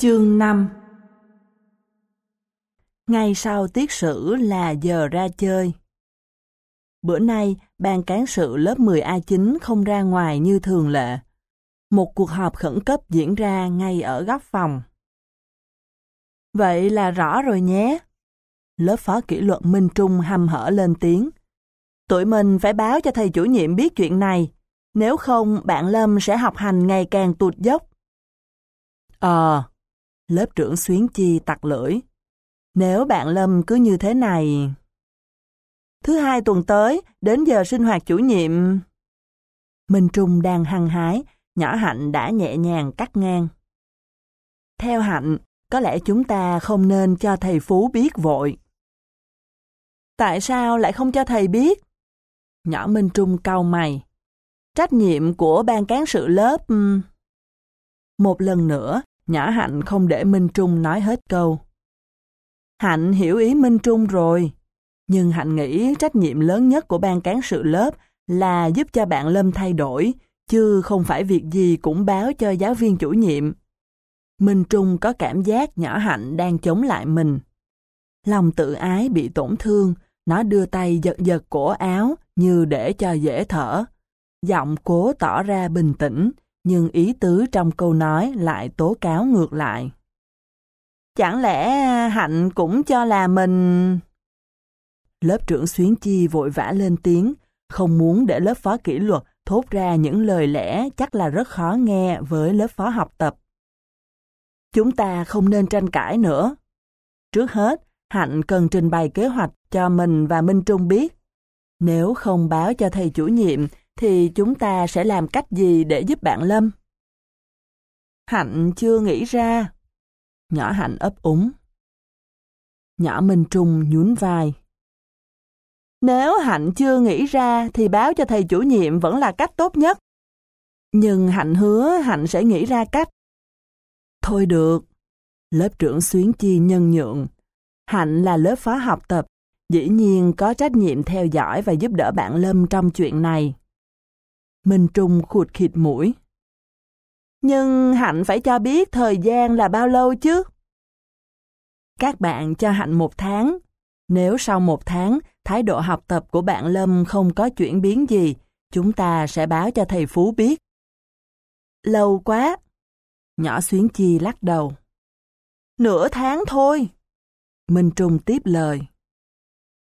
Chương 5 Ngay sau tiết sử là giờ ra chơi. Bữa nay, ban cán sự lớp 10A9 không ra ngoài như thường lệ. Một cuộc họp khẩn cấp diễn ra ngay ở góc phòng. Vậy là rõ rồi nhé. Lớp phó kỷ luật Minh Trung hăm hở lên tiếng. Tụi mình phải báo cho thầy chủ nhiệm biết chuyện này. Nếu không, bạn Lâm sẽ học hành ngày càng tụt dốc. Ờ, lớp trưởng Xuyến Chi tặc lưỡi. Nếu bạn Lâm cứ như thế này... Thứ hai tuần tới, đến giờ sinh hoạt chủ nhiệm... Minh Trung đang hăng hái, nhỏ Hạnh đã nhẹ nhàng cắt ngang. Theo Hạnh, có lẽ chúng ta không nên cho thầy Phú biết vội. Tại sao lại không cho thầy biết? Nhỏ Minh Trung cau mày. Trách nhiệm của ban cán sự lớp... Một lần nữa, nhỏ Hạnh không để Minh Trung nói hết câu. Hạnh hiểu ý Minh Trung rồi, nhưng Hạnh nghĩ trách nhiệm lớn nhất của ban cán sự lớp là giúp cho bạn Lâm thay đổi, chứ không phải việc gì cũng báo cho giáo viên chủ nhiệm. Minh Trung có cảm giác nhỏ Hạnh đang chống lại mình. Lòng tự ái bị tổn thương, nó đưa tay giật giật cổ áo như để cho dễ thở. Giọng cố tỏ ra bình tĩnh, nhưng ý tứ trong câu nói lại tố cáo ngược lại. Chẳng lẽ à, Hạnh cũng cho là mình... Lớp trưởng Xuyến Chi vội vã lên tiếng, không muốn để lớp phó kỷ luật thốt ra những lời lẽ chắc là rất khó nghe với lớp phó học tập. Chúng ta không nên tranh cãi nữa. Trước hết, Hạnh cần trình bày kế hoạch cho mình và Minh Trung biết. Nếu không báo cho thầy chủ nhiệm, thì chúng ta sẽ làm cách gì để giúp bạn Lâm? Hạnh chưa nghĩ ra. Nhỏ Hạnh ấp úng. Nhỏ Minh Trung nhún vai. Nếu Hạnh chưa nghĩ ra thì báo cho thầy chủ nhiệm vẫn là cách tốt nhất. Nhưng Hạnh hứa Hạnh sẽ nghĩ ra cách. Thôi được. Lớp trưởng Xuyến Chi nhân nhượng. Hạnh là lớp phó học tập, dĩ nhiên có trách nhiệm theo dõi và giúp đỡ bạn Lâm trong chuyện này. Minh Trung khụt khịt mũi. Nhưng Hạnh phải cho biết thời gian là bao lâu chứ? Các bạn cho Hạnh một tháng. Nếu sau một tháng, thái độ học tập của bạn Lâm không có chuyển biến gì, chúng ta sẽ báo cho thầy Phú biết. Lâu quá. Nhỏ Xuyến Chi lắc đầu. Nửa tháng thôi. Minh Trung tiếp lời.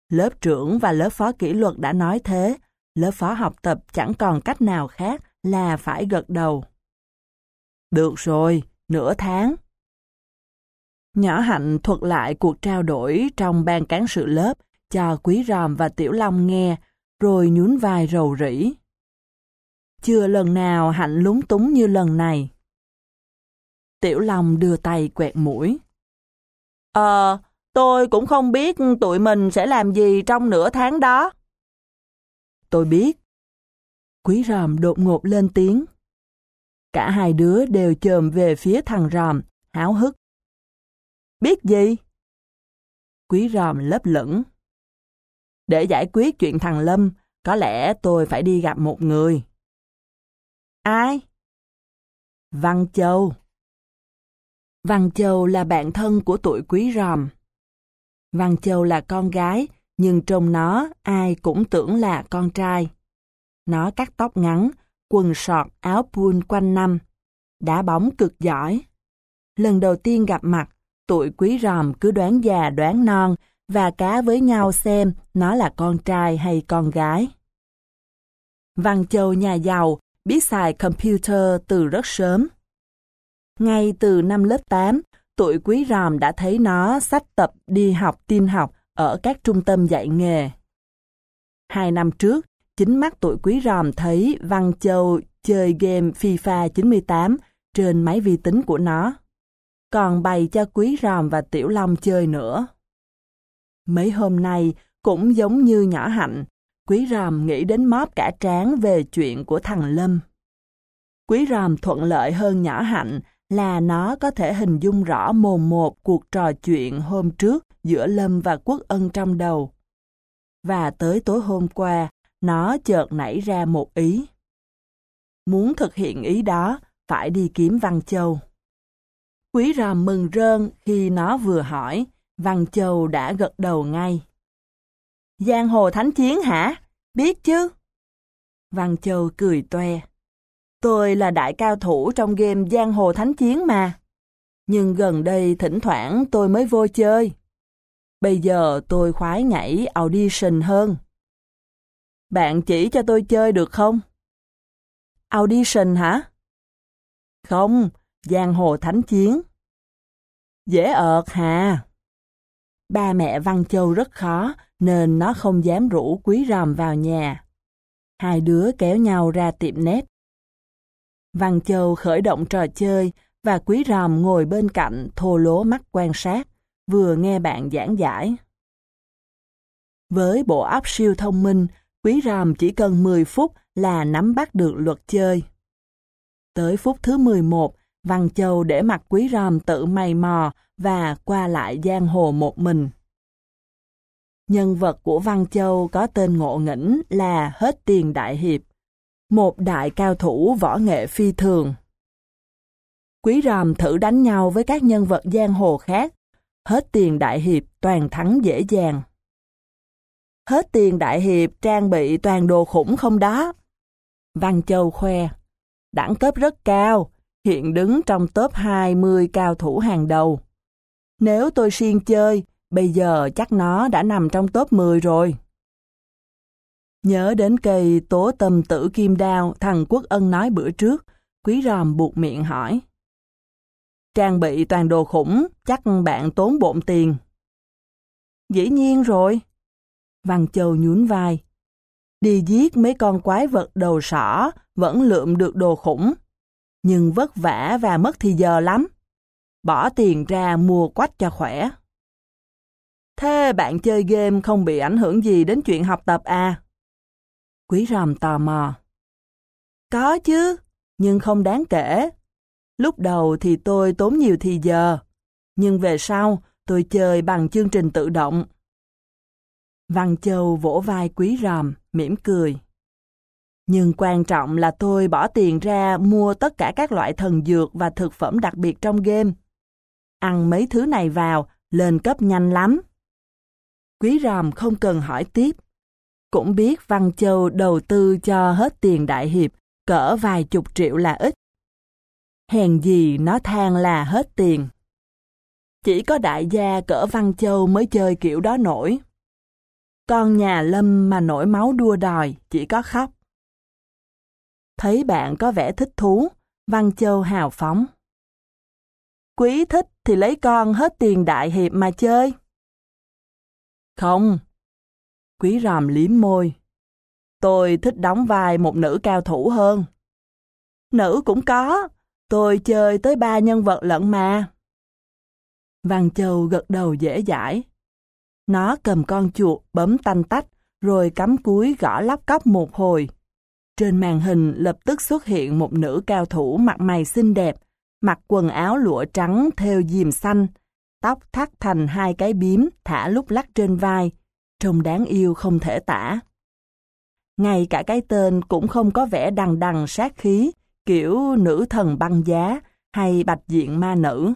Lớp trưởng và lớp phó kỷ luật đã nói thế, lớp phó học tập chẳng còn cách nào khác là phải gật đầu. Được rồi, nửa tháng. Nhỏ Hạnh thuật lại cuộc trao đổi trong ban cán sự lớp cho Quý Ròm và Tiểu Long nghe, rồi nhún vai rầu rĩ. Chưa lần nào Hạnh lúng túng như lần này. Tiểu Long đưa tay quẹt mũi. Ờ, tôi cũng không biết tụi mình sẽ làm gì trong nửa tháng đó. Tôi biết. Quý Ròm đột ngột lên tiếng. Cả hai đứa đều chồm về phía thằng Ròm, háo hức. Biết gì? Quý Ròm lấp lửng. Để giải quyết chuyện thằng Lâm, có lẽ tôi phải đi gặp một người. Ai? Văn Châu. Văn Châu là bạn thân của tuổi quý ròm. Văn Châu là con gái, nhưng trong nó ai cũng tưởng là con trai. Nó cắt tóc ngắn, quần sọt, áo pun quanh năm, đá bóng cực giỏi. Lần đầu tiên gặp mặt, tụi quý ròm cứ đoán già đoán non và cá với nhau xem nó là con trai hay con gái. Văn Châu nhà giàu, biết xài computer từ rất sớm. Ngay từ năm lớp 8, tụi quý ròm đã thấy nó sách tập đi học tin học ở các trung tâm dạy nghề. Hai năm trước, chính mắt tuổi quý ròm thấy Văn Châu chơi game FIFA 98 trên máy vi tính của nó. Còn bày cho quý ròm và tiểu long chơi nữa. Mấy hôm nay, cũng giống như nhỏ hạnh, quý ròm nghĩ đến móp cả trán về chuyện của thằng Lâm. Quý ròm thuận lợi hơn nhỏ hạnh là nó có thể hình dung rõ mồm một cuộc trò chuyện hôm trước giữa Lâm và Quốc Ân trong đầu. Và tới tối hôm qua, nó chợt nảy ra một ý. Muốn thực hiện ý đó, phải đi kiếm Văn Châu. Quý ròm mừng rơn khi nó vừa hỏi, Văn Châu đã gật đầu ngay. Giang hồ thánh chiến hả? Biết chứ? Văn Châu cười toe. Tôi là đại cao thủ trong game Giang hồ thánh chiến mà. Nhưng gần đây thỉnh thoảng tôi mới vô chơi. Bây giờ tôi khoái nhảy audition hơn. Bạn chỉ cho tôi chơi được không? Audition hả? Không, giang hồ thánh chiến. Dễ ợt hà. Ba mẹ Văn Châu rất khó nên nó không dám rủ quý ròm vào nhà. Hai đứa kéo nhau ra tiệm nét. Văn Châu khởi động trò chơi và quý ròm ngồi bên cạnh thô lố mắt quan sát, vừa nghe bạn giảng giải. Với bộ óc siêu thông minh, quý ròm chỉ cần 10 phút là nắm bắt được luật chơi. Tới phút thứ 11, Văn Châu để mặt quý ròm tự mày mò và qua lại giang hồ một mình. Nhân vật của Văn Châu có tên ngộ nghĩnh là Hết Tiền Đại Hiệp, một đại cao thủ võ nghệ phi thường. Quý ròm thử đánh nhau với các nhân vật giang hồ khác, Hết Tiền Đại Hiệp toàn thắng dễ dàng. Hết Tiền Đại Hiệp trang bị toàn đồ khủng không đó. Văn Châu khoe, đẳng cấp rất cao, hiện đứng trong top 20 cao thủ hàng đầu. Nếu tôi siêng chơi, bây giờ chắc nó đã nằm trong top 10 rồi. Nhớ đến cây tố tâm tử kim đao thằng Quốc Ân nói bữa trước, quý ròm buộc miệng hỏi. Trang bị toàn đồ khủng, chắc bạn tốn bộn tiền. Dĩ nhiên rồi. Văn Châu nhún vai. Đi giết mấy con quái vật đầu sỏ vẫn lượm được đồ khủng. Nhưng vất vả và mất thì giờ lắm. Bỏ tiền ra mua quách cho khỏe. Thế bạn chơi game không bị ảnh hưởng gì đến chuyện học tập à? Quý ròm tò mò. Có chứ, nhưng không đáng kể. Lúc đầu thì tôi tốn nhiều thì giờ, nhưng về sau tôi chơi bằng chương trình tự động. Văn Châu vỗ vai quý ròm, mỉm cười. Nhưng quan trọng là tôi bỏ tiền ra mua tất cả các loại thần dược và thực phẩm đặc biệt trong game. Ăn mấy thứ này vào, lên cấp nhanh lắm. Quý ròm không cần hỏi tiếp. Cũng biết Văn Châu đầu tư cho hết tiền đại hiệp, cỡ vài chục triệu là ít. Hèn gì nó than là hết tiền. Chỉ có đại gia cỡ Văn Châu mới chơi kiểu đó nổi. Con nhà Lâm mà nổi máu đua đòi, chỉ có khóc. Thấy bạn có vẻ thích thú, Văn Châu hào phóng. Quý thích thì lấy con hết tiền đại hiệp mà chơi. Không. Quý ròm liếm môi. Tôi thích đóng vai một nữ cao thủ hơn. Nữ cũng có, tôi chơi tới ba nhân vật lận mà. Văn Châu gật đầu dễ dãi. Nó cầm con chuột bấm tanh tách, rồi cắm cúi gõ lóc cóc một hồi. Trên màn hình lập tức xuất hiện một nữ cao thủ mặt mày xinh đẹp, mặc quần áo lụa trắng theo diềm xanh, tóc thắt thành hai cái bím thả lúc lắc trên vai, trông đáng yêu không thể tả. Ngay cả cái tên cũng không có vẻ đằng đằng sát khí, kiểu nữ thần băng giá hay bạch diện ma nữ.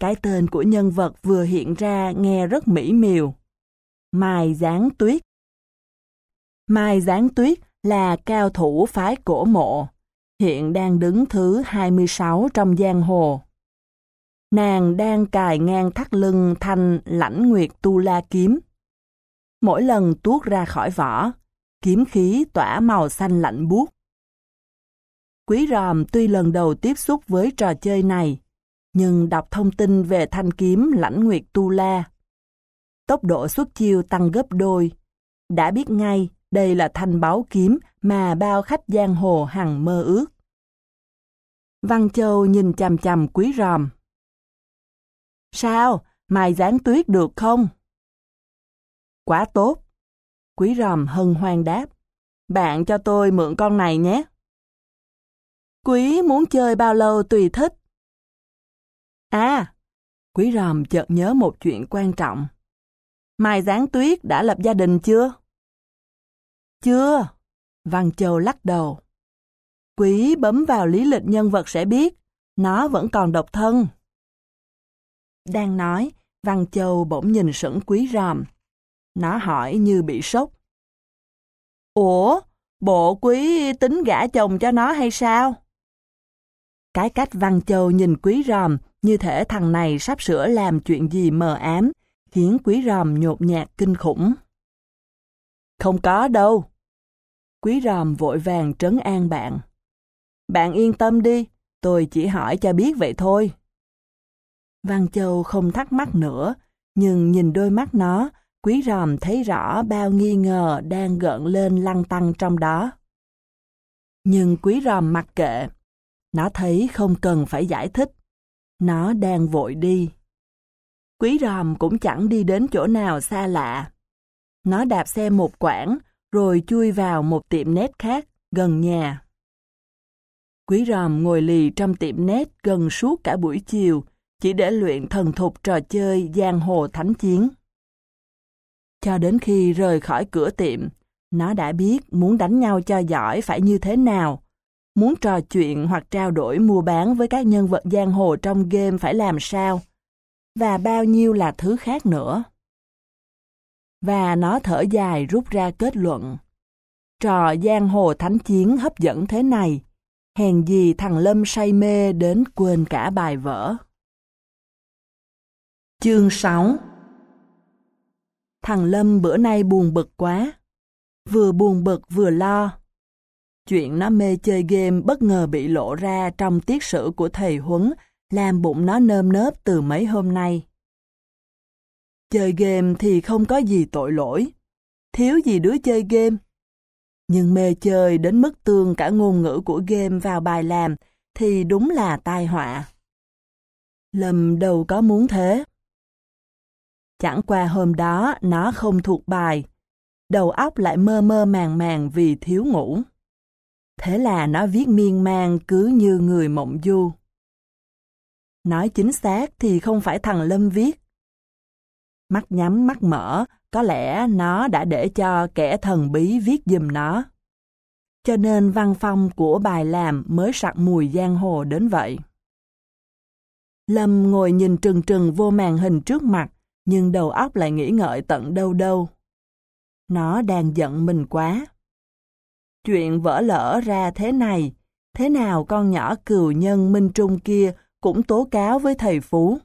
Cái tên của nhân vật vừa hiện ra nghe rất mỹ miều. Mai Giáng Tuyết Mai Giáng Tuyết là cao thủ phái cổ mộ, hiện đang đứng thứ 26 trong giang hồ. Nàng đang cài ngang thắt lưng thanh lãnh nguyệt tu la kiếm. Mỗi lần tuốt ra khỏi vỏ, kiếm khí tỏa màu xanh lạnh buốt. Quý ròm tuy lần đầu tiếp xúc với trò chơi này, nhưng đọc thông tin về thanh kiếm lãnh nguyệt tu la. Tốc độ xuất chiêu tăng gấp đôi. Đã biết ngay đây là thanh báo kiếm mà bao khách giang hồ hằng mơ ước. Văn Châu nhìn chằm chằm quý ròm. Sao? Mày dán tuyết được không? Quá tốt. Quý ròm hân hoan đáp. Bạn cho tôi mượn con này nhé. Quý muốn chơi bao lâu tùy thích. À, quý ròm chợt nhớ một chuyện quan trọng. Mai Giáng Tuyết đã lập gia đình chưa? Chưa. Văn Châu lắc đầu. Quý bấm vào lý lịch nhân vật sẽ biết. nó vẫn còn độc thân. Đang nói, Văn Châu bỗng nhìn sững quý ròm. Nó hỏi như bị sốc. Ủa, bộ quý tính gả chồng cho nó hay sao? Cái cách Văn Châu nhìn quý ròm như thể thằng này sắp sửa làm chuyện gì mờ ám, khiến quý ròm nhột nhạt kinh khủng. Không có đâu. Quý ròm vội vàng trấn an bạn. Bạn yên tâm đi, tôi chỉ hỏi cho biết vậy thôi. Văn Châu không thắc mắc nữa, nhưng nhìn đôi mắt nó, quý ròm thấy rõ bao nghi ngờ đang gợn lên lăng tăng trong đó. Nhưng quý ròm mặc kệ. Nó thấy không cần phải giải thích. Nó đang vội đi. Quý ròm cũng chẳng đi đến chỗ nào xa lạ. Nó đạp xe một quãng, rồi chui vào một tiệm nét khác, gần nhà. Quý ròm ngồi lì trong tiệm nét gần suốt cả buổi chiều, chỉ để luyện thần thục trò chơi giang hồ thánh chiến. Cho đến khi rời khỏi cửa tiệm, nó đã biết muốn đánh nhau cho giỏi phải như thế nào, muốn trò chuyện hoặc trao đổi mua bán với các nhân vật giang hồ trong game phải làm sao, và bao nhiêu là thứ khác nữa. Và nó thở dài rút ra kết luận. Trò giang hồ thánh chiến hấp dẫn thế này, hèn gì thằng Lâm say mê đến quên cả bài vở. Chương 6 Thằng Lâm bữa nay buồn bực quá. Vừa buồn bực vừa lo. Chuyện nó mê chơi game bất ngờ bị lộ ra trong tiết sử của thầy Huấn, làm bụng nó nơm nớp từ mấy hôm nay. Chơi game thì không có gì tội lỗi. Thiếu gì đứa chơi game. Nhưng mê chơi đến mức tương cả ngôn ngữ của game vào bài làm thì đúng là tai họa. Lâm đâu có muốn thế. Chẳng qua hôm đó nó không thuộc bài. Đầu óc lại mơ mơ màng màng vì thiếu ngủ. Thế là nó viết miên man cứ như người mộng du. Nói chính xác thì không phải thằng Lâm viết. Mắt nhắm mắt mở, có lẽ nó đã để cho kẻ thần bí viết giùm nó. Cho nên văn phong của bài làm mới sặc mùi giang hồ đến vậy. Lâm ngồi nhìn trừng trừng vô màn hình trước mặt, nhưng đầu óc lại nghĩ ngợi tận đâu đâu. Nó đang giận mình quá. Chuyện vỡ lỡ ra thế này, thế nào con nhỏ cừu nhân Minh Trung kia cũng tố cáo với thầy Phú.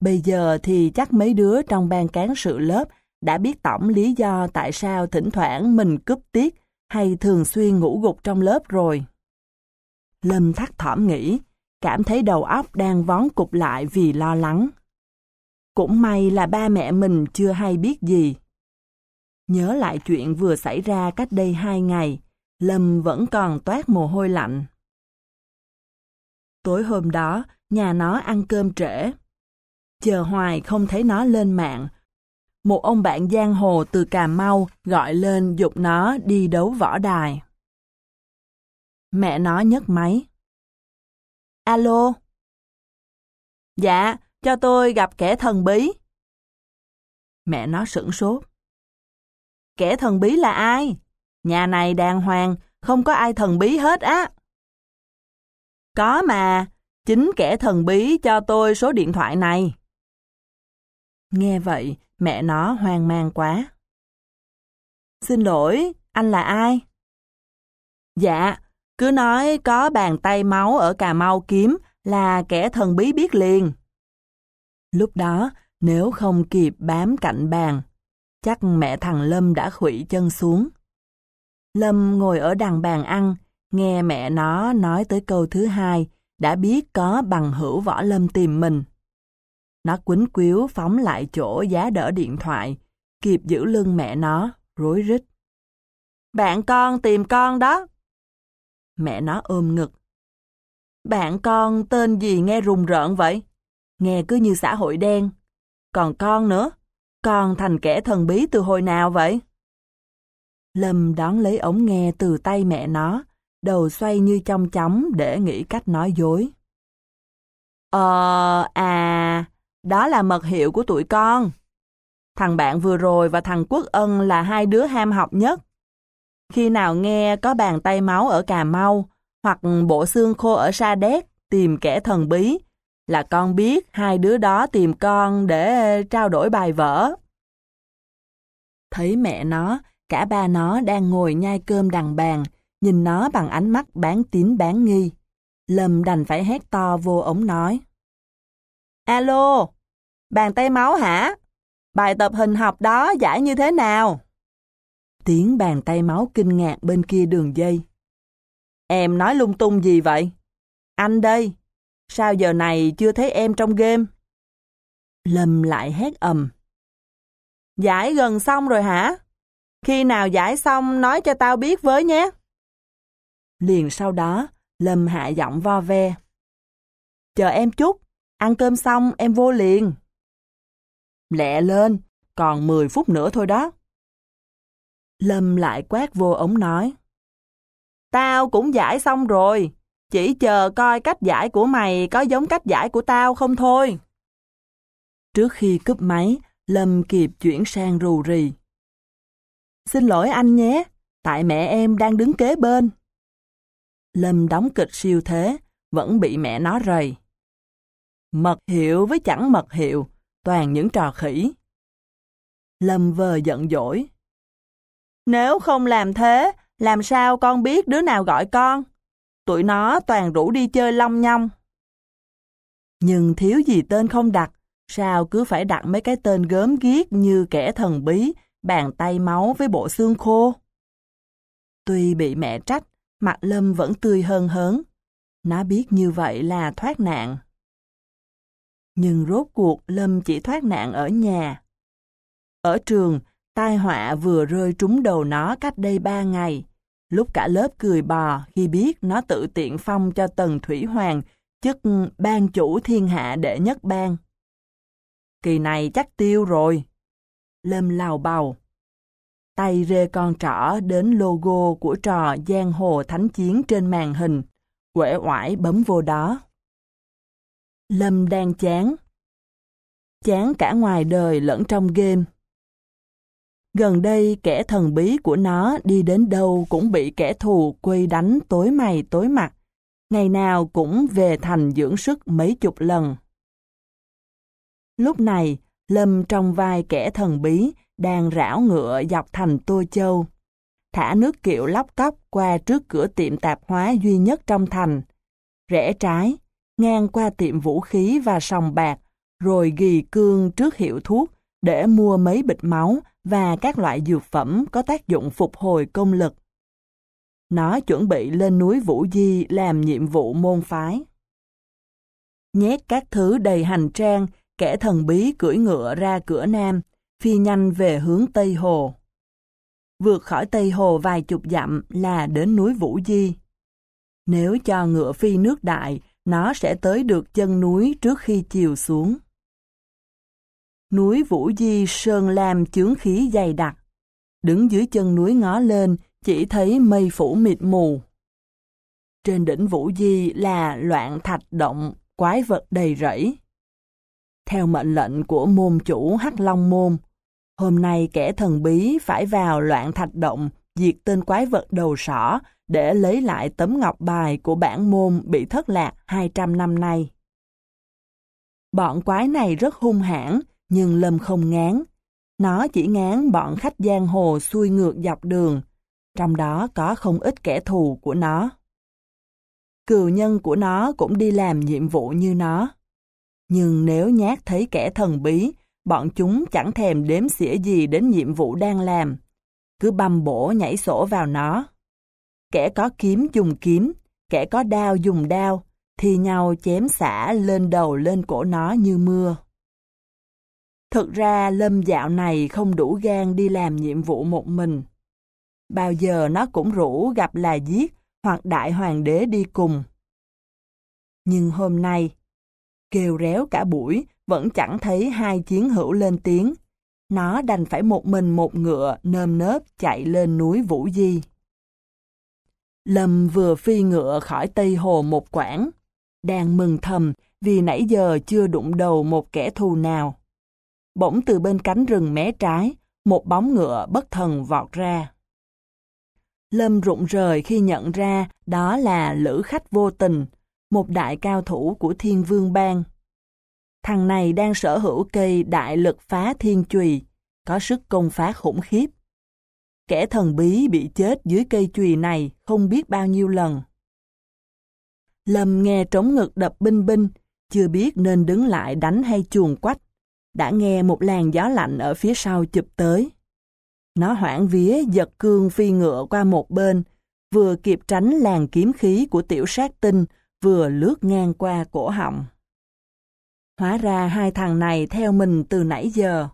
Bây giờ thì chắc mấy đứa trong ban cán sự lớp đã biết tổng lý do tại sao thỉnh thoảng mình cúp tiết hay thường xuyên ngủ gục trong lớp rồi. Lâm thắt thỏm nghĩ, cảm thấy đầu óc đang vón cục lại vì lo lắng. Cũng may là ba mẹ mình chưa hay biết gì. Nhớ lại chuyện vừa xảy ra cách đây hai ngày, Lâm vẫn còn toát mồ hôi lạnh. Tối hôm đó, nhà nó ăn cơm trễ. Chờ hoài không thấy nó lên mạng. Một ông bạn giang hồ từ Cà Mau gọi lên dục nó đi đấu võ đài. Mẹ nó nhấc máy. Alo? Dạ, cho tôi gặp kẻ thần bí. Mẹ nó sửng sốt. Kẻ thần bí là ai? Nhà này đàng hoàng, không có ai thần bí hết á. Có mà, chính kẻ thần bí cho tôi số điện thoại này. Nghe vậy, mẹ nó hoang mang quá. Xin lỗi, anh là ai? Dạ, cứ nói có bàn tay máu ở Cà Mau kiếm là kẻ thần bí biết liền. Lúc đó, nếu không kịp bám cạnh bàn, chắc mẹ thằng Lâm đã khủy chân xuống. Lâm ngồi ở đằng bàn ăn, nghe mẹ nó nói tới câu thứ hai, đã biết có bằng hữu võ Lâm tìm mình. Nó quýnh quýu phóng lại chỗ giá đỡ điện thoại, kịp giữ lưng mẹ nó, rối rít. Bạn con tìm con đó. Mẹ nó ôm ngực. Bạn con tên gì nghe rùng rợn vậy? Nghe cứ như xã hội đen. Còn con nữa, con thành kẻ thần bí từ hồi nào vậy? Lâm đón lấy ống nghe từ tay mẹ nó, đầu xoay như trong chóng để nghĩ cách nói dối. Ờ, à, đó là mật hiệu của tụi con. Thằng bạn vừa rồi và thằng Quốc Ân là hai đứa ham học nhất. Khi nào nghe có bàn tay máu ở Cà Mau, hoặc bộ xương khô ở Sa Đéc, tìm kẻ thần bí, là con biết hai đứa đó tìm con để trao đổi bài vở. Thấy mẹ nó, cả ba nó đang ngồi nhai cơm đằng bàn, nhìn nó bằng ánh mắt bán tín bán nghi. Lâm đành phải hét to vô ống nói. Alo, bàn tay máu hả? Bài tập hình học đó giải như thế nào? Tiếng bàn tay máu kinh ngạc bên kia đường dây. Em nói lung tung gì vậy? Anh đây, sao giờ này chưa thấy em trong game? Lâm lại hét ầm. Giải gần xong rồi hả? Khi nào giải xong nói cho tao biết với nhé. Liền sau đó, Lâm hạ giọng vo ve. Chờ em chút, ăn cơm xong em vô liền. Lẹ lên, còn 10 phút nữa thôi đó. Lâm lại quát vô ống nói. Tao cũng giải xong rồi, chỉ chờ coi cách giải của mày có giống cách giải của tao không thôi. Trước khi cúp máy, Lâm kịp chuyển sang rù rì. Xin lỗi anh nhé, tại mẹ em đang đứng kế bên. Lâm đóng kịch siêu thế, vẫn bị mẹ nó rầy. Mật hiệu với chẳng mật hiệu, toàn những trò khỉ. Lâm vờ giận dỗi. Nếu không làm thế, làm sao con biết đứa nào gọi con? Tụi nó toàn rủ đi chơi long nhong. Nhưng thiếu gì tên không đặt, sao cứ phải đặt mấy cái tên gớm ghiếc như kẻ thần bí, bàn tay máu với bộ xương khô? Tuy bị mẹ trách, mặt Lâm vẫn tươi hơn hớn. Nó biết như vậy là thoát nạn. Nhưng rốt cuộc Lâm chỉ thoát nạn ở nhà. Ở trường, tai họa vừa rơi trúng đầu nó cách đây ba ngày. Lúc cả lớp cười bò khi biết nó tự tiện phong cho Tần Thủy Hoàng chức ban chủ thiên hạ đệ nhất bang Kỳ này chắc tiêu rồi. Lâm lào bầu. Tay rê con trỏ đến logo của trò Giang Hồ Thánh Chiến trên màn hình. Quể oải bấm vô đó. Lâm đang chán. Chán cả ngoài đời lẫn trong game. Gần đây kẻ thần bí của nó đi đến đâu cũng bị kẻ thù quây đánh tối mày tối mặt. Ngày nào cũng về thành dưỡng sức mấy chục lần. Lúc này, Lâm trong vai kẻ thần bí đang rảo ngựa dọc thành Tô Châu. Thả nước kiệu lóc cóc qua trước cửa tiệm tạp hóa duy nhất trong thành. Rẽ trái, ngang qua tiệm vũ khí và sòng bạc, rồi ghi cương trước hiệu thuốc để mua mấy bịch máu và các loại dược phẩm có tác dụng phục hồi công lực. Nó chuẩn bị lên núi Vũ Di làm nhiệm vụ môn phái. Nhét các thứ đầy hành trang, kẻ thần bí cưỡi ngựa ra cửa Nam, phi nhanh về hướng Tây Hồ. Vượt khỏi Tây Hồ vài chục dặm là đến núi Vũ Di. Nếu cho ngựa phi nước đại, nó sẽ tới được chân núi trước khi chiều xuống. Núi Vũ Di sơn lam chướng khí dày đặc. Đứng dưới chân núi ngó lên, chỉ thấy mây phủ mịt mù. Trên đỉnh Vũ Di là loạn thạch động, quái vật đầy rẫy. Theo mệnh lệnh của môn chủ Hắc Long Môn, hôm nay kẻ thần bí phải vào loạn thạch động diệt tên quái vật đầu sỏ để lấy lại tấm ngọc bài của bản môn bị thất lạc 200 năm nay. Bọn quái này rất hung hãn, nhưng Lâm không ngán. Nó chỉ ngán bọn khách giang hồ xuôi ngược dọc đường, trong đó có không ít kẻ thù của nó. Cừu nhân của nó cũng đi làm nhiệm vụ như nó. Nhưng nếu nhát thấy kẻ thần bí, bọn chúng chẳng thèm đếm xỉa gì đến nhiệm vụ đang làm. Cứ băm bổ nhảy sổ vào nó. Kẻ có kiếm dùng kiếm, kẻ có đao dùng đao, thì nhau chém xả lên đầu lên cổ nó như mưa. Thực ra Lâm dạo này không đủ gan đi làm nhiệm vụ một mình. Bao giờ nó cũng rủ gặp là giết hoặc đại hoàng đế đi cùng. Nhưng hôm nay, kêu réo cả buổi vẫn chẳng thấy hai chiến hữu lên tiếng. Nó đành phải một mình một ngựa nơm nớp chạy lên núi Vũ Di. Lâm vừa phi ngựa khỏi Tây Hồ một quãng, đang mừng thầm vì nãy giờ chưa đụng đầu một kẻ thù nào bỗng từ bên cánh rừng mé trái, một bóng ngựa bất thần vọt ra. Lâm rụng rời khi nhận ra đó là lữ khách vô tình, một đại cao thủ của thiên vương bang. Thằng này đang sở hữu cây đại lực phá thiên chùy, có sức công phá khủng khiếp. Kẻ thần bí bị chết dưới cây chùy này không biết bao nhiêu lần. Lâm nghe trống ngực đập binh binh, chưa biết nên đứng lại đánh hay chuồng quách. Đã nghe một làn gió lạnh ở phía sau chụp tới. Nó hoảng vía giật cương phi ngựa qua một bên, vừa kịp tránh làn kiếm khí của tiểu sát tinh, vừa lướt ngang qua cổ họng. Hóa ra hai thằng này theo mình từ nãy giờ.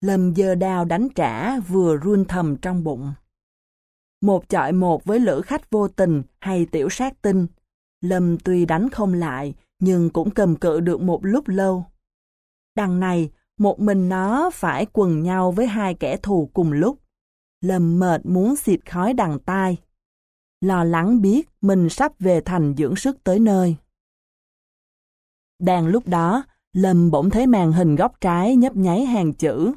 Lâm dơ đao đánh trả vừa run thầm trong bụng. Một chọi một với lữ khách vô tình hay tiểu sát tinh, Lâm tuy đánh không lại, nhưng cũng cầm cự được một lúc lâu. Đằng này, một mình nó phải quần nhau với hai kẻ thù cùng lúc. Lâm mệt muốn xịt khói đằng tai. Lo lắng biết mình sắp về thành dưỡng sức tới nơi. Đang lúc đó, Lâm bỗng thấy màn hình góc trái nhấp nháy hàng chữ.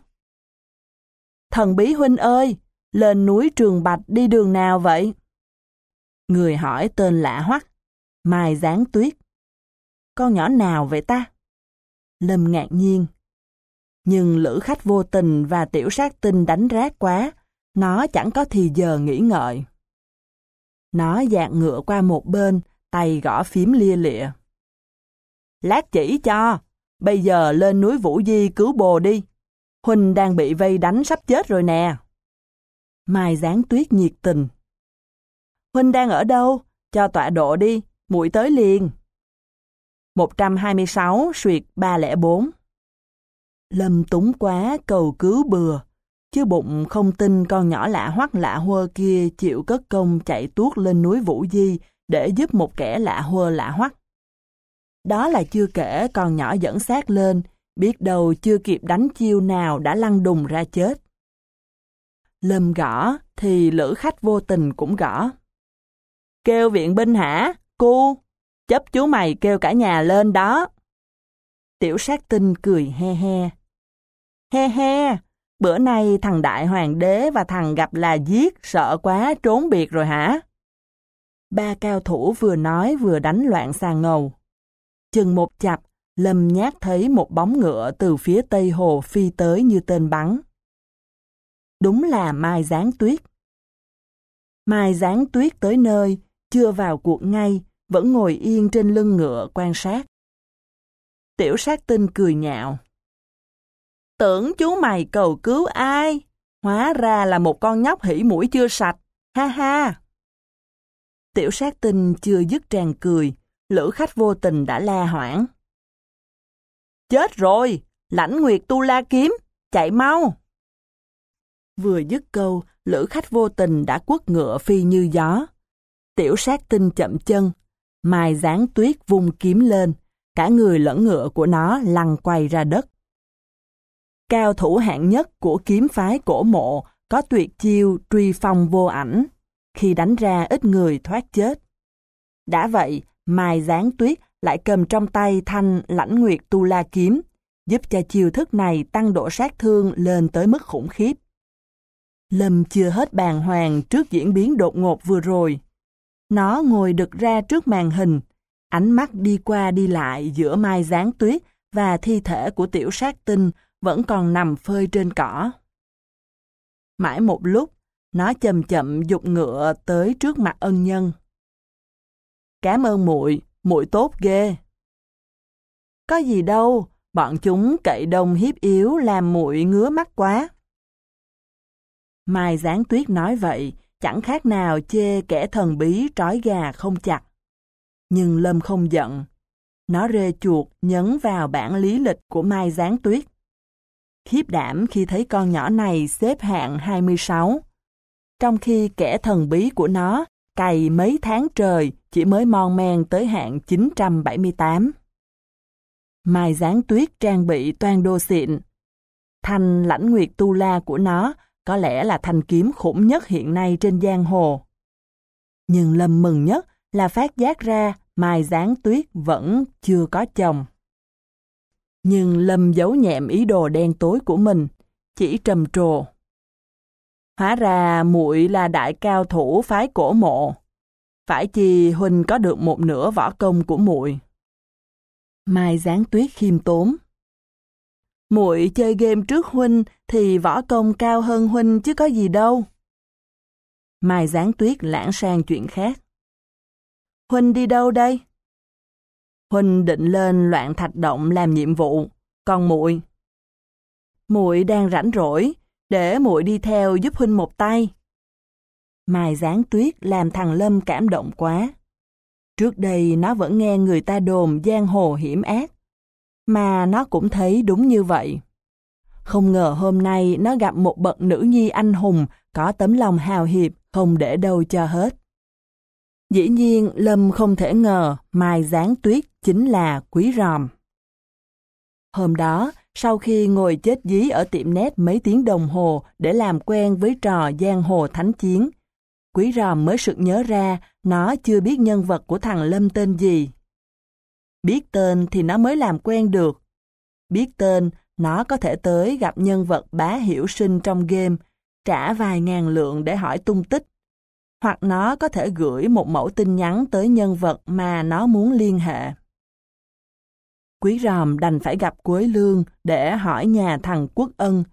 Thần bí huynh ơi, lên núi Trường Bạch đi đường nào vậy? Người hỏi tên lạ hoắc, Mai Giáng Tuyết. Con nhỏ nào vậy ta? Lâm ngạc nhiên. Nhưng lữ khách vô tình và tiểu sát tinh đánh rác quá, nó chẳng có thì giờ nghỉ ngợi. Nó dạt ngựa qua một bên, tay gõ phím lia lịa. Lát chỉ cho, bây giờ lên núi Vũ Di cứu bồ đi. Huỳnh đang bị vây đánh sắp chết rồi nè. Mai giáng tuyết nhiệt tình. Huynh đang ở đâu? Cho tọa độ đi, muội tới liền. 126 suyệt 304 Lâm túng quá cầu cứu bừa, chứ bụng không tin con nhỏ lạ hoắc lạ hơ kia chịu cất công chạy tuốt lên núi Vũ Di để giúp một kẻ lạ hơ lạ hoắc. Đó là chưa kể con nhỏ dẫn xác lên, biết đâu chưa kịp đánh chiêu nào đã lăn đùng ra chết. Lâm gõ thì lữ khách vô tình cũng gõ. Kêu viện binh hả, cô? Chấp chú mày kêu cả nhà lên đó. Tiểu sát tinh cười he he. He he, bữa nay thằng đại hoàng đế và thằng gặp là giết, sợ quá trốn biệt rồi hả? Ba cao thủ vừa nói vừa đánh loạn xà ngầu. Chừng một chập, Lâm nhát thấy một bóng ngựa từ phía tây hồ phi tới như tên bắn. Đúng là Mai Giáng Tuyết. Mai Giáng Tuyết tới nơi, chưa vào cuộc ngay, vẫn ngồi yên trên lưng ngựa quan sát. Tiểu sát tinh cười nhạo. Tưởng chú mày cầu cứu ai? Hóa ra là một con nhóc hỉ mũi chưa sạch. Ha ha! Tiểu sát tinh chưa dứt tràn cười, lữ khách vô tình đã la hoảng. Chết rồi! Lãnh Nguyệt Tu La Kiếm! Chạy mau! Vừa dứt câu, lữ khách vô tình đã quất ngựa phi như gió. Tiểu sát tinh chậm chân, mai dáng tuyết vung kiếm lên, cả người lẫn ngựa của nó lăn quay ra đất. Cao thủ hạng nhất của kiếm phái cổ mộ có tuyệt chiêu truy phong vô ảnh, khi đánh ra ít người thoát chết. Đã vậy, Mai dáng Tuyết lại cầm trong tay thanh lãnh nguyệt tu la kiếm, giúp cho chiêu thức này tăng độ sát thương lên tới mức khủng khiếp. Lâm chưa hết bàng hoàng trước diễn biến đột ngột vừa rồi. Nó ngồi đực ra trước màn hình, ánh mắt đi qua đi lại giữa mai giáng tuyết và thi thể của tiểu sát tinh vẫn còn nằm phơi trên cỏ. Mãi một lúc, nó chậm chậm dục ngựa tới trước mặt ân nhân. Cảm ơn muội, muội tốt ghê. Có gì đâu, bọn chúng cậy đông hiếp yếu làm muội ngứa mắt quá. Mai Giáng Tuyết nói vậy, chẳng khác nào chê kẻ thần bí trói gà không chặt. Nhưng Lâm không giận. Nó rê chuột nhấn vào bản lý lịch của Mai Giáng Tuyết. Khiếp đảm khi thấy con nhỏ này xếp hạng 26. Trong khi kẻ thần bí của nó cày mấy tháng trời chỉ mới mon men tới hạng 978. Mai Giáng Tuyết trang bị toan đô xịn. Thanh lãnh nguyệt tu la của nó có lẽ là thanh kiếm khủng nhất hiện nay trên giang hồ. Nhưng Lâm mừng nhất là phát giác ra Mai Giáng Tuyết vẫn chưa có chồng. Nhưng Lâm giấu nhẹm ý đồ đen tối của mình, chỉ trầm trồ. Hóa ra muội là đại cao thủ phái cổ mộ. Phải chi Huynh có được một nửa võ công của muội. Mai giáng tuyết khiêm tốn muội chơi game trước Huynh thì võ công cao hơn Huynh chứ có gì đâu. Mai giáng tuyết lãng sang chuyện khác. Huynh đi đâu đây? Huynh định lên loạn thạch động làm nhiệm vụ, còn muội muội đang rảnh rỗi, để muội đi theo giúp huynh một tay. Mai giáng tuyết làm thằng Lâm cảm động quá. Trước đây nó vẫn nghe người ta đồn giang hồ hiểm ác, mà nó cũng thấy đúng như vậy. Không ngờ hôm nay nó gặp một bậc nữ nhi anh hùng có tấm lòng hào hiệp, không để đâu cho hết. Dĩ nhiên Lâm không thể ngờ Mai Giáng Tuyết chính là Quý Ròm. Hôm đó, sau khi ngồi chết dí ở tiệm nét mấy tiếng đồng hồ để làm quen với trò giang hồ thánh chiến, Quý Ròm mới sực nhớ ra nó chưa biết nhân vật của thằng Lâm tên gì. Biết tên thì nó mới làm quen được. Biết tên, nó có thể tới gặp nhân vật bá hiểu sinh trong game, trả vài ngàn lượng để hỏi tung tích. Hoặc nó có thể gửi một mẫu tin nhắn tới nhân vật mà nó muốn liên hệ. Quý ròm đành phải gặp Quế Lương để hỏi nhà thằng Quốc Ân,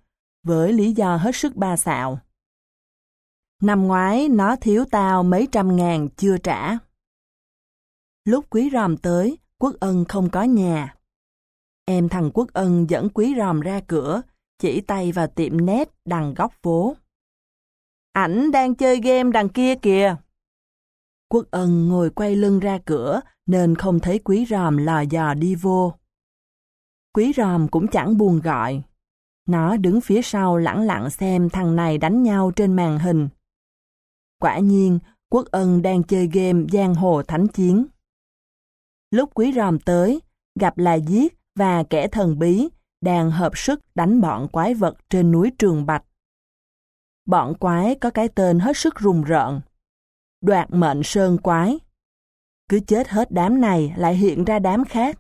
với lý do hết sức ba xạo. Năm ngoái nó thiếu tao mấy trăm ngàn chưa trả. Lúc quý ròm tới, Quốc Ân không có nhà. Em thằng Quốc Ân dẫn quý ròm ra cửa, chỉ tay vào tiệm nét đằng góc phố. Ảnh đang chơi game đằng kia kìa. Quốc Ân ngồi quay lưng ra cửa nên không thấy quý ròm lò dò đi vô. Quý ròm cũng chẳng buồn gọi. Nó đứng phía sau lẳng lặng xem thằng này đánh nhau trên màn hình. Quả nhiên, Quốc Ân đang chơi game Giang Hồ Thánh Chiến. Lúc quý ròm tới, gặp là giết và kẻ thần bí đang hợp sức đánh bọn quái vật trên núi Trường Bạch. Bọn quái có cái tên hết sức rùng rợn. Đoạt mệnh sơn quái. Cứ chết hết đám này lại hiện ra đám khác.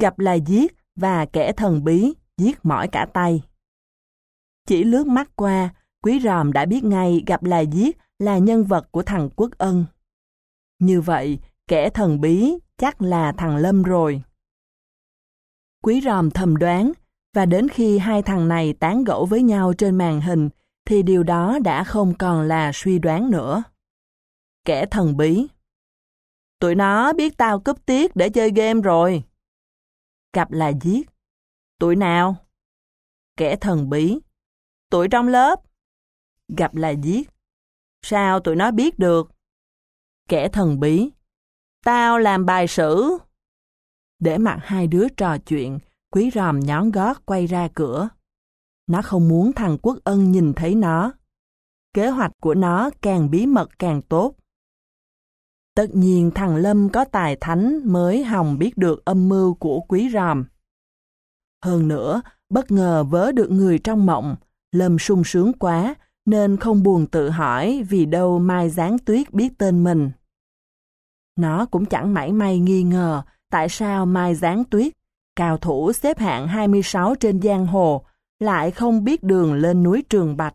Gặp là giết và kẻ thần bí giết mỏi cả tay. Chỉ lướt mắt qua, quý ròm đã biết ngay gặp là giết là nhân vật của thằng Quốc Ân. Như vậy, kẻ thần bí chắc là thằng Lâm rồi. Quý ròm thầm đoán, và đến khi hai thằng này tán gẫu với nhau trên màn hình, thì điều đó đã không còn là suy đoán nữa. Kẻ thần bí Tụi nó biết tao cúp tiết để chơi game rồi. Gặp là giết. Tụi nào? Kẻ thần bí. Tụi trong lớp. Gặp là giết. Sao tụi nó biết được? Kẻ thần bí. Tao làm bài sử. Để mặc hai đứa trò chuyện, quý ròm nhón gót quay ra cửa. Nó không muốn thằng Quốc Ân nhìn thấy nó. Kế hoạch của nó càng bí mật càng tốt. Tất nhiên thằng Lâm có tài thánh mới hòng biết được âm mưu của quý ròm. Hơn nữa, bất ngờ vớ được người trong mộng, Lâm sung sướng quá nên không buồn tự hỏi vì đâu Mai Giáng Tuyết biết tên mình. Nó cũng chẳng mảy may nghi ngờ tại sao Mai Giáng Tuyết, cao thủ xếp hạng 26 trên giang hồ, lại không biết đường lên núi Trường Bạch.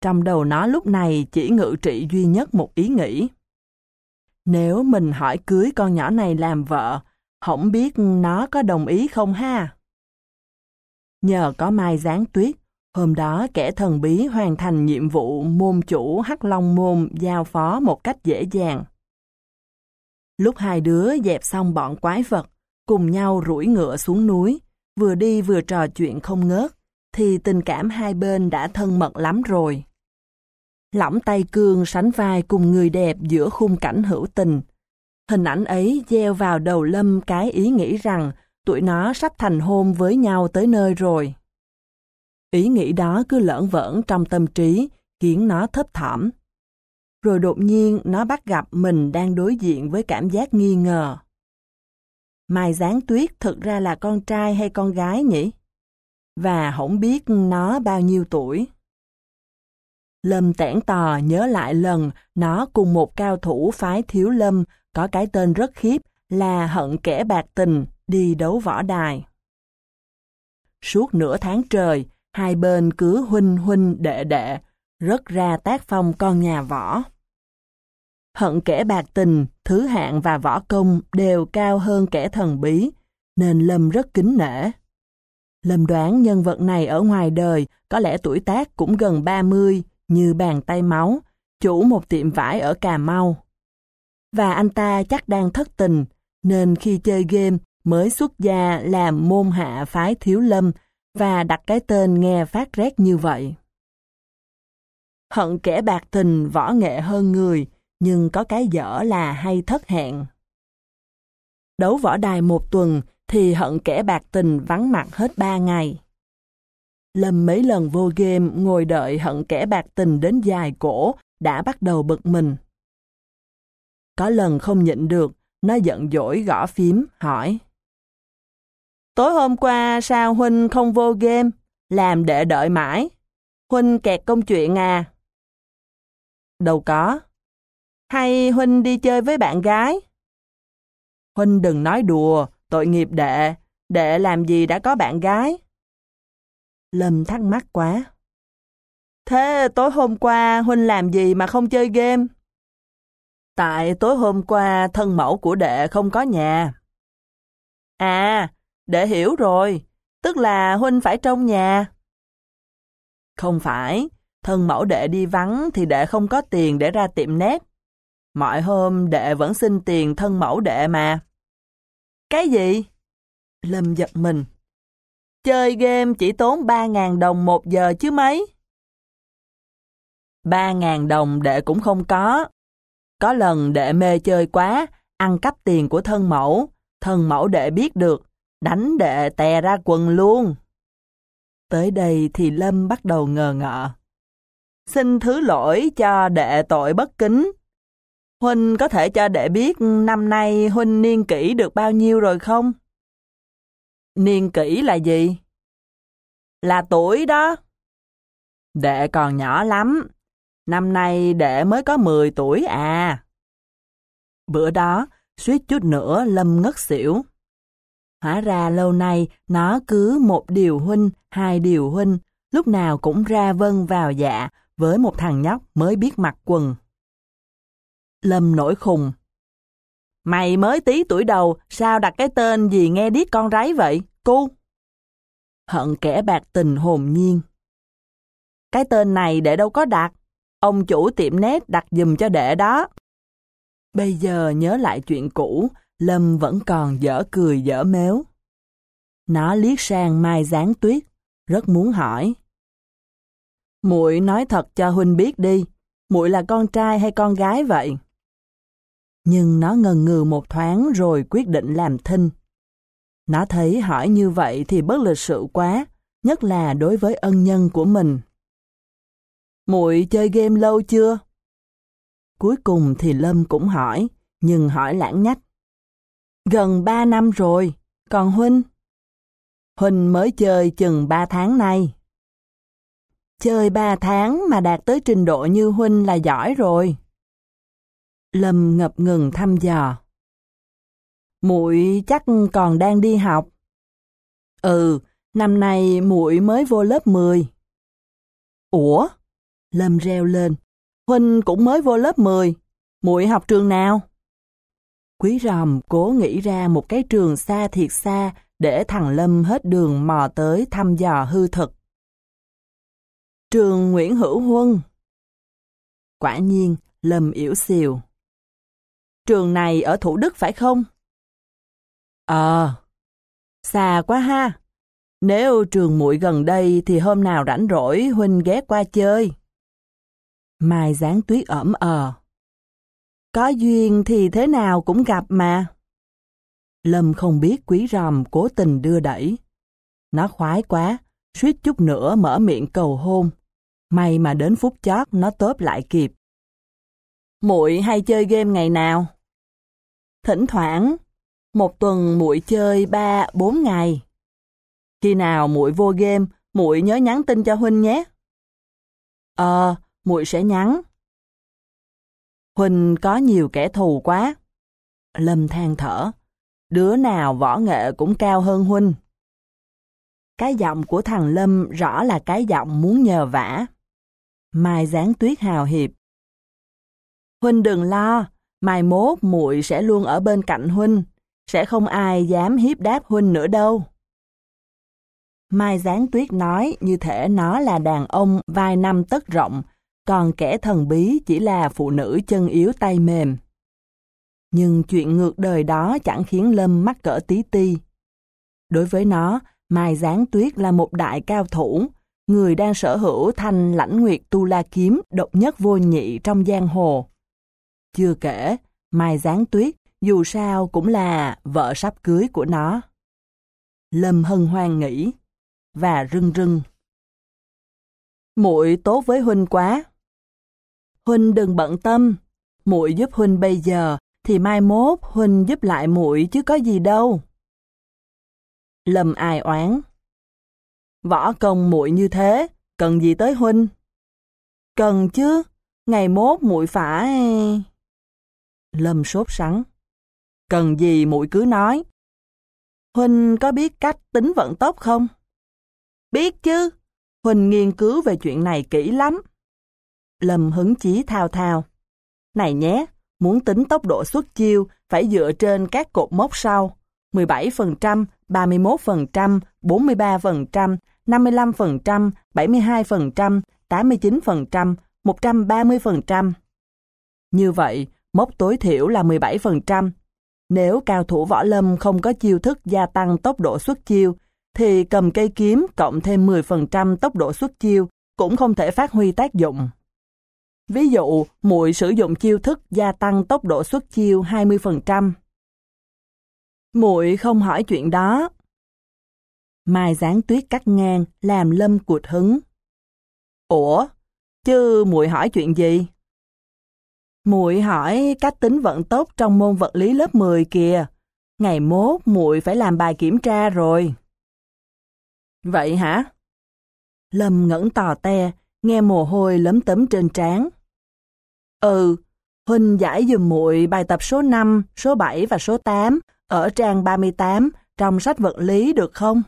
Trong đầu nó lúc này chỉ ngự trị duy nhất một ý nghĩ. Nếu mình hỏi cưới con nhỏ này làm vợ, không biết nó có đồng ý không ha? Nhờ có Mai Giáng Tuyết, hôm đó kẻ thần bí hoàn thành nhiệm vụ môn chủ Hắc Long Môn giao phó một cách dễ dàng. Lúc hai đứa dẹp xong bọn quái vật, cùng nhau rủi ngựa xuống núi, vừa đi vừa trò chuyện không ngớt, thì tình cảm hai bên đã thân mật lắm rồi. Lỏng tay cương sánh vai cùng người đẹp giữa khung cảnh hữu tình. Hình ảnh ấy gieo vào đầu Lâm cái ý nghĩ rằng tụi nó sắp thành hôn với nhau tới nơi rồi. Ý nghĩ đó cứ lởn vởn trong tâm trí, khiến nó thấp thỏm. Rồi đột nhiên nó bắt gặp mình đang đối diện với cảm giác nghi ngờ. Mai Giáng Tuyết thực ra là con trai hay con gái nhỉ? Và không biết nó bao nhiêu tuổi. Lâm tẻn tò nhớ lại lần nó cùng một cao thủ phái thiếu lâm có cái tên rất khiếp là hận kẻ bạc tình đi đấu võ đài. Suốt nửa tháng trời, hai bên cứ huynh huynh đệ đệ, rất ra tác phong con nhà võ. Hận kẻ bạc tình, thứ hạng và võ công đều cao hơn kẻ thần bí, nên Lâm rất kính nể. Lâm đoán nhân vật này ở ngoài đời có lẽ tuổi tác cũng gần 30 như bàn tay máu, chủ một tiệm vải ở Cà Mau. Và anh ta chắc đang thất tình, nên khi chơi game mới xuất gia làm môn hạ phái thiếu lâm và đặt cái tên nghe phát rét như vậy. Hận kẻ bạc tình võ nghệ hơn người, nhưng có cái dở là hay thất hẹn. Đấu võ đài một tuần thì hận kẻ bạc tình vắng mặt hết ba ngày. Lâm mấy lần vô game ngồi đợi hận kẻ bạc tình đến dài cổ đã bắt đầu bực mình. Có lần không nhịn được, nó giận dỗi gõ phím, hỏi. Tối hôm qua sao Huynh không vô game, làm để đợi mãi? Huynh kẹt công chuyện à? Đâu có. Hay Huynh đi chơi với bạn gái? Huynh đừng nói đùa, tội nghiệp đệ. Đệ làm gì đã có bạn gái? Lâm thắc mắc quá. Thế tối hôm qua Huynh làm gì mà không chơi game? Tại tối hôm qua thân mẫu của đệ không có nhà. À, đệ hiểu rồi, tức là Huynh phải trong nhà. Không phải, thân mẫu đệ đi vắng thì đệ không có tiền để ra tiệm nét. Mọi hôm đệ vẫn xin tiền thân mẫu đệ mà. Cái gì? Lâm giật mình. Chơi game chỉ tốn 3.000 đồng một giờ chứ mấy. 3.000 đồng đệ cũng không có. Có lần đệ mê chơi quá, ăn cắp tiền của thân mẫu, thân mẫu đệ biết được, đánh đệ tè ra quần luôn. Tới đây thì Lâm bắt đầu ngờ ngợ. Xin thứ lỗi cho đệ tội bất kính. Huynh có thể cho đệ biết năm nay Huynh niên kỷ được bao nhiêu rồi không? Niên kỷ là gì? Là tuổi đó. Đệ còn nhỏ lắm. Năm nay đệ mới có 10 tuổi à. Bữa đó, suýt chút nữa Lâm ngất xỉu. Hóa ra lâu nay nó cứ một điều huynh, hai điều huynh, lúc nào cũng ra vân vào dạ với một thằng nhóc mới biết mặc quần. Lâm nổi khùng. Mày mới tí tuổi đầu, sao đặt cái tên gì nghe điếc con ráy vậy, cu? Hận kẻ bạc tình hồn nhiên. Cái tên này để đâu có đặt, ông chủ tiệm nét đặt dùm cho đệ đó. Bây giờ nhớ lại chuyện cũ, Lâm vẫn còn dở cười dở méo. Nó liếc sang Mai Giáng Tuyết, rất muốn hỏi. Muội nói thật cho huynh biết đi, muội là con trai hay con gái vậy? Nhưng nó ngần ngừ một thoáng rồi quyết định làm thinh. Nó thấy hỏi như vậy thì bất lịch sự quá, nhất là đối với ân nhân của mình. Muội chơi game lâu chưa? Cuối cùng thì Lâm cũng hỏi, nhưng hỏi lãng nhách. Gần ba năm rồi, còn Huynh? Huynh mới chơi chừng ba tháng nay. Chơi ba tháng mà đạt tới trình độ như Huynh là giỏi rồi. Lâm ngập ngừng thăm dò. Muội chắc còn đang đi học. Ừ, năm nay muội mới vô lớp 10. Ủa? Lâm reo lên. Huynh cũng mới vô lớp 10. Muội học trường nào? Quý ròm cố nghĩ ra một cái trường xa thiệt xa để thằng Lâm hết đường mò tới thăm dò hư thực. Trường Nguyễn Hữu Huân Quả nhiên, Lâm yếu xìu. Trường này ở Thủ Đức phải không? Ờ, xa quá ha. Nếu trường muội gần đây thì hôm nào rảnh rỗi Huynh ghé qua chơi. Mai dáng tuyết ẩm ờ. Có duyên thì thế nào cũng gặp mà. Lâm không biết quý ròm cố tình đưa đẩy. Nó khoái quá, suýt chút nữa mở miệng cầu hôn. May mà đến phút chót nó tớp lại kịp. Muội hay chơi game ngày nào? Thỉnh thoảng, một tuần muội chơi 3-4 ngày. Khi nào muội vô game, muội nhớ nhắn tin cho huynh nhé. Ờ, muội sẽ nhắn. Huynh có nhiều kẻ thù quá. Lâm than thở. Đứa nào võ nghệ cũng cao hơn Huynh. Cái giọng của thằng Lâm rõ là cái giọng muốn nhờ vả. Mai giáng tuyết hào hiệp. Huynh đừng lo, mai mốt muội sẽ luôn ở bên cạnh Huynh, sẽ không ai dám hiếp đáp Huynh nữa đâu. Mai Giáng Tuyết nói như thể nó là đàn ông vai năm tất rộng, còn kẻ thần bí chỉ là phụ nữ chân yếu tay mềm. Nhưng chuyện ngược đời đó chẳng khiến Lâm mắc cỡ tí ti. Đối với nó, Mai Giáng Tuyết là một đại cao thủ, người đang sở hữu thanh lãnh nguyệt tu la kiếm độc nhất vô nhị trong giang hồ. Chưa kể, Mai Giáng Tuyết dù sao cũng là vợ sắp cưới của nó. Lâm hân hoan nghĩ, và rưng rưng. muội tốt với Huynh quá. Huynh đừng bận tâm, muội giúp Huynh bây giờ, thì mai mốt Huynh giúp lại muội chứ có gì đâu. Lâm ai oán. Võ công muội như thế, cần gì tới Huynh? Cần chứ, ngày mốt muội phải... Lâm sốt sắng. Cần gì muội cứ nói. Huynh có biết cách tính vận tốc không? Biết chứ, Huynh nghiên cứu về chuyện này kỹ lắm. Lâm hứng chí thao thao. Này nhé, muốn tính tốc độ xuất chiêu phải dựa trên các cột mốc sau. 17%, 31%, 43%, 55%, 72%, 89%, 130%. Như vậy, mốc tối thiểu là 17%. Nếu cao thủ võ lâm không có chiêu thức gia tăng tốc độ xuất chiêu, thì cầm cây kiếm cộng thêm 10% tốc độ xuất chiêu cũng không thể phát huy tác dụng. Ví dụ, muội sử dụng chiêu thức gia tăng tốc độ xuất chiêu 20%. Muội không hỏi chuyện đó. Mai gián tuyết cắt ngang, làm Lâm cuột hứng. Ủa, chứ muội hỏi chuyện gì? Muội hỏi cách tính vận tốc trong môn vật lý lớp 10 kìa. Ngày mốt muội phải làm bài kiểm tra rồi. Vậy hả? Lâm ngẩn tò te, nghe mồ hôi lấm tấm trên trán. Ừ, Huynh giải dùm muội bài tập số 5, số 7 và số 8 ở trang 38 trong sách vật lý được không?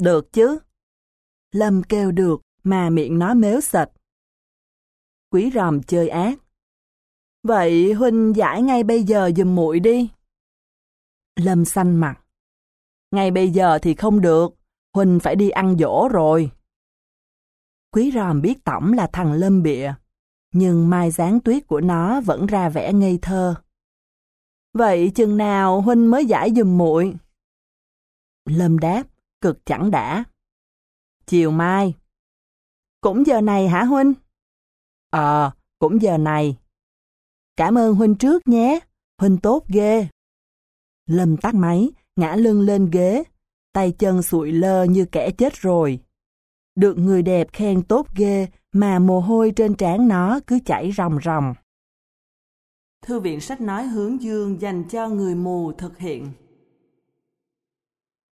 Được chứ. Lâm kêu được mà miệng nói mếu sạch. Quý ròm chơi ác. Vậy Huynh giải ngay bây giờ dùm muội đi. Lâm xanh mặt. Ngay bây giờ thì không được, Huynh phải đi ăn dỗ rồi. Quý ròm biết tổng là thằng lâm bịa, nhưng mai dáng tuyết của nó vẫn ra vẻ ngây thơ. Vậy chừng nào Huynh mới giải dùm muội? Lâm đáp, cực chẳng đã. Chiều mai. Cũng giờ này hả Huynh? Ờ, cũng giờ này. Cảm ơn Huynh trước nhé, Huynh tốt ghê. Lâm tắt máy, ngã lưng lên ghế, tay chân sụi lơ như kẻ chết rồi. Được người đẹp khen tốt ghê mà mồ hôi trên trán nó cứ chảy ròng ròng. Thư viện sách nói hướng dương dành cho người mù thực hiện.